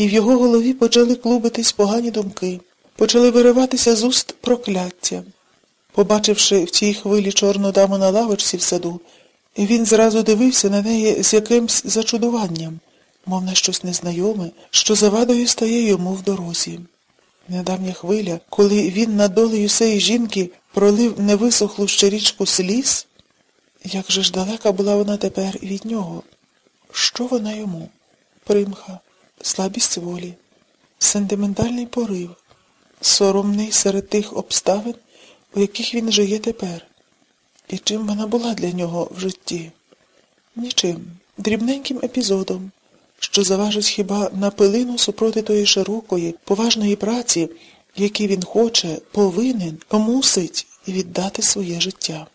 і в його голові почали клубитись погані думки, почали вириватися з уст прокляття. Побачивши в тій хвилі чорну даму на лавочці в саду, він зразу дивився на неї з якимсь зачудуванням, мов на щось незнайоме, що завадою стає йому в дорозі. Недавня хвиля, коли він над долею сеї жінки пролив невисохлу ще річку сліз, як же ж далека була вона тепер від нього? Що вона йому? Примха, слабість волі, сентиментальний порив, соромний серед тих обставин, у яких він жиє тепер. І чим вона була для нього в житті? Нічим, дрібненьким епізодом, що заважить хіба на пилину супроти тої широкої, поважної праці, якій він хоче, повинен, мусить віддати своє життя.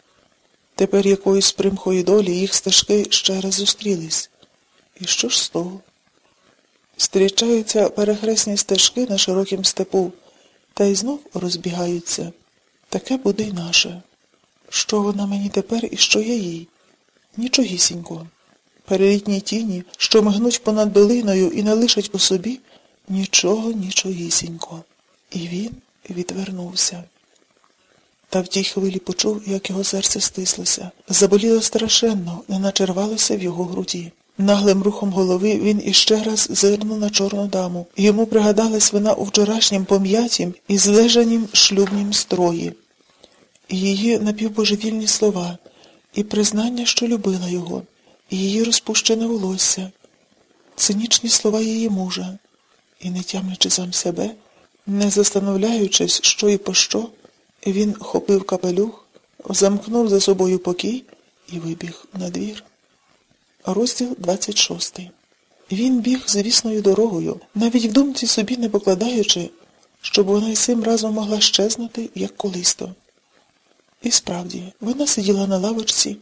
Тепер якоюсь примхою долі їх стежки ще раз зустрілись. І що ж з того? Стрічаються перехресні стежки на широкім степу, та й знов розбігаються. Таке буде й наше. Що вона мені тепер і що я їй? Нічогісінько. Перелітні тіні, що мигнуть понад долиною і не лишать по собі, нічого, нічогісінько. І він відвернувся. Та в тій хвилі почув, як його серце стислося. Заболіло страшенно, не начервалося в його груді. Наглим рухом голови він іще раз зирнув на чорну даму. Йому пригадалась вона у вчорашнім пом'ятім і злежанім шлюбнім строї. Її напівбожевільні слова, і признання, що любила його, і її розпущене волосся, цинічні слова її мужа, і, не тямлячи сам себе, не застановляючись, що і по що, він хопив капелюх, замкнув за собою покій і вибіг на двір. Розділ 26. Він біг звісною дорогою, навіть в думці собі не покладаючи, щоб вона й цим разом могла щезнути, як колисто. І справді, вона сиділа на лавочці,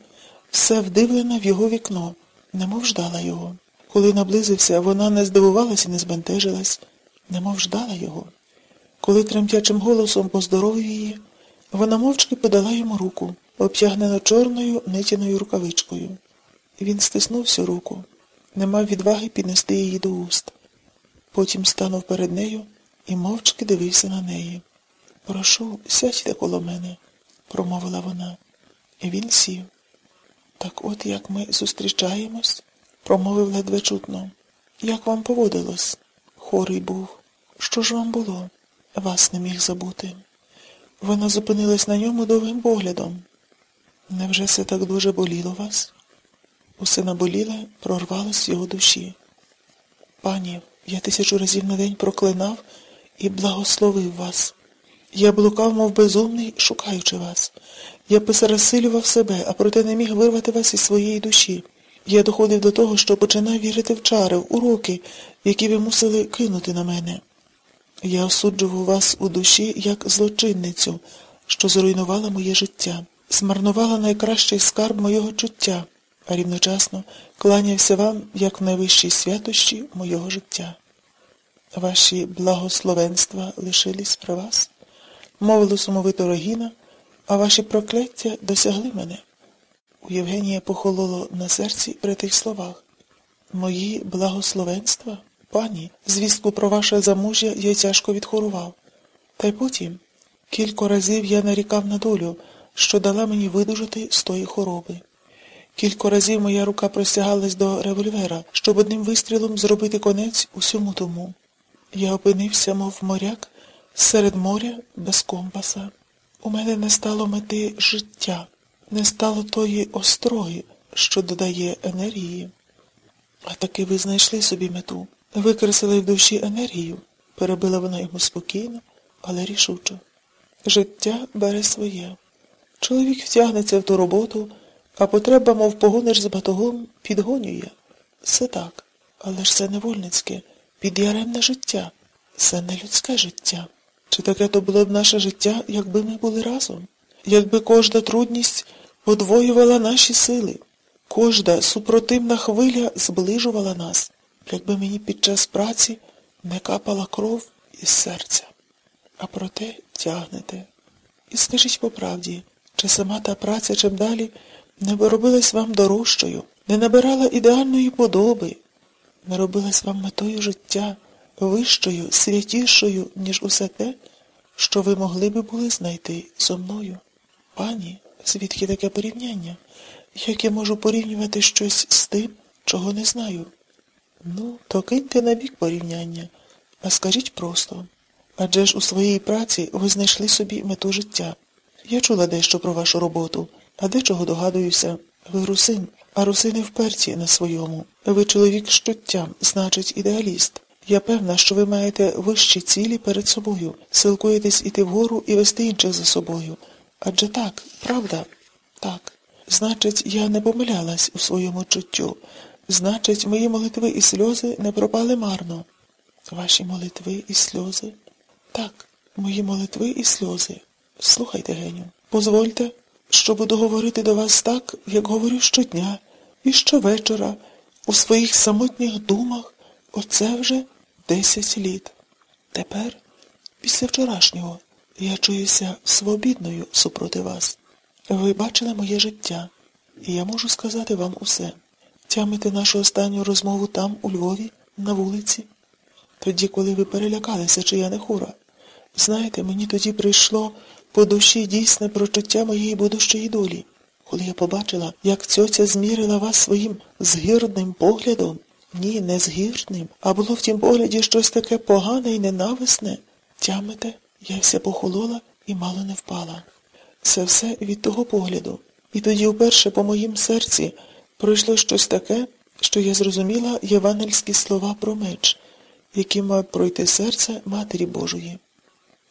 все вдивлена в його вікно, немов ждала його. Коли наблизився, вона не здивувалась і не збентежилась, немов ждала його. Коли тремтячим голосом поздоровив її, вона мовчки подала йому руку, обтягнену чорною нитяною рукавичкою. Він стиснув всю руку, не мав відваги піднести її до уст. Потім станув перед нею і мовчки дивився на неї. Прошу, сядьте коло мене, промовила вона. І він сів. Так от як ми зустрічаємось, промовив ледве чутно. Як вам поводилось? Хорий був. Що ж вам було? Вас не міг забути. Вона зупинилась на ньому довгим поглядом. Невже це так дуже боліло вас? Усе наболіле прорвалось в його душі. Пані, я тисячу разів на день проклинав і благословив вас. Я блукав, мов безумний, шукаючи вас. Я пересилював себе, а проте не міг вирвати вас із своєї душі. Я доходив до того, що починав вірити в чари, в уроки, які ви мусили кинути на мене. Я осуджував вас у душі як злочинницю, що зруйнувала моє життя, змарнувала найкращий скарб моєго чуття, а рівночасно кланявся вам як в найвищій святощі мого життя. Ваші благословенства лишились при вас, мовило сумовито Рогіна, а ваші прокляття досягли мене. У Євгенія похололо на серці при тих словах. Мої благословенства? Пані, звістку про ваше замужжя я тяжко відхорував. Та й потім кілька разів я нарікав на долю, що дала мені видужати з тої хвороби. Кілька разів моя рука простягалась до револьвера, щоб одним вистрілом зробити конець усьому тому. Я опинився, мов моряк, серед моря без компаса. У мене не стало мети життя, не стало тої остроги, що додає енергії. А таки ви знайшли собі мету. Викреслили в душі енергію, перебила вона йому спокійно, але рішуче. Життя бере своє. Чоловік втягнеться в ту роботу, а потреба, мов погониш з батогом, підгонює. Все так, але ж це не вольницьке, підяремне життя, це не людське життя. Чи таке то було б наше життя, якби ми були разом? Якби кожна трудність подвоювала наші сили, кожна супротивна хвиля зближувала нас якби мені під час праці не капала кров із серця. А проте тягнете. І скажіть по правді, чи сама та праця чим далі не робилась вам дорожчою, не набирала ідеальної подоби, не робилась вам метою життя, вищою, святішою, ніж усе те, що ви могли би були знайти зо мною. Пані, звідки таке порівняння? Як я можу порівнювати щось з тим, чого не знаю? Ну, то киньте на бік порівняння, а скажіть просто. Адже ж у своїй праці ви знайшли собі мету життя. Я чула дещо про вашу роботу, а дечого догадуюся. Ви русин, а русини вперті на своєму. Ви чоловік з чуттям, значить, ідеаліст. Я певна, що ви маєте вищі цілі перед собою, силкуєтесь іти вгору і вести інших за собою. Адже так, правда? Так. Значить, я не помилялась у своєму чуттю. Значить, мої молитви і сльози не пропали марно. Ваші молитви і сльози? Так, мої молитви і сльози. Слухайте, Геню, позвольте, що буду говорити до вас так, як говорю щодня і щовечора, у своїх самотніх думах, оце вже десять літ. Тепер, після вчорашнього, я чуюся свобідною супроти вас. Ви бачили моє життя, і я можу сказати вам усе. Тямите нашу останню розмову там, у Львові, на вулиці? Тоді, коли ви перелякалися, чи я не хура. Знаєте, мені тоді прийшло по душі дійсне прочуття моєї будущої долі. Коли я побачила, як цьоця змірила вас своїм згірним поглядом, ні, не згірним, а було в тім погляді щось таке погане і ненависне. Тямите, я вся похолола і мало не впала. Це все від того погляду. І тоді вперше по моїм серці пройшло щось таке, що я зрозуміла євангельські слова про меч, які мав пройти серце Матері Божої.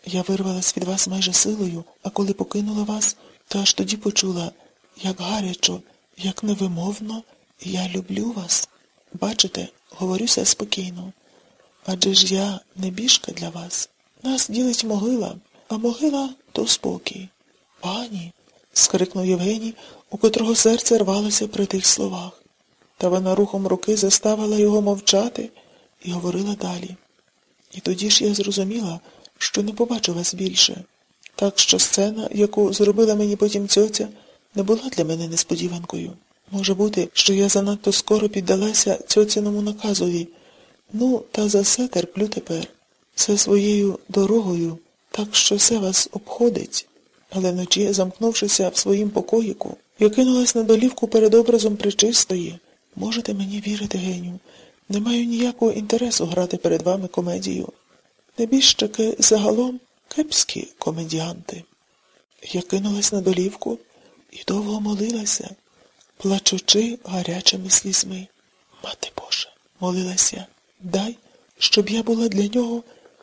Я вирвалась від вас майже силою, а коли покинула вас, то аж тоді почула, як гарячо, як невимовно я люблю вас. Бачите, говорюся спокійно. Адже ж я не біжка для вас. Нас ділить могила, а могила то спокій. Пані, скрикнув Євгеній, у котрого серце рвалося при тих словах. Та вона рухом руки заставила його мовчати і говорила далі. І тоді ж я зрозуміла, що не побачу вас більше. Так що сцена, яку зробила мені потім цьоця, не була для мене несподіванкою. Може бути, що я занадто скоро піддалася цьоцяному наказові. Ну, та за все терплю тепер. Це своєю дорогою, так що все вас обходить. Але вночі, замкнувшися в своїм покоїку, я кинулась на долівку перед образом причистої. Можете мені вірити, Геню, не маю ніякого інтересу грати перед вами комедію. Небіжчики загалом кепські комедіанти. Я кинулась на долівку і довго молилася, плачучи гарячими слізьми. Мати Боже, молилася, дай, щоб я була для нього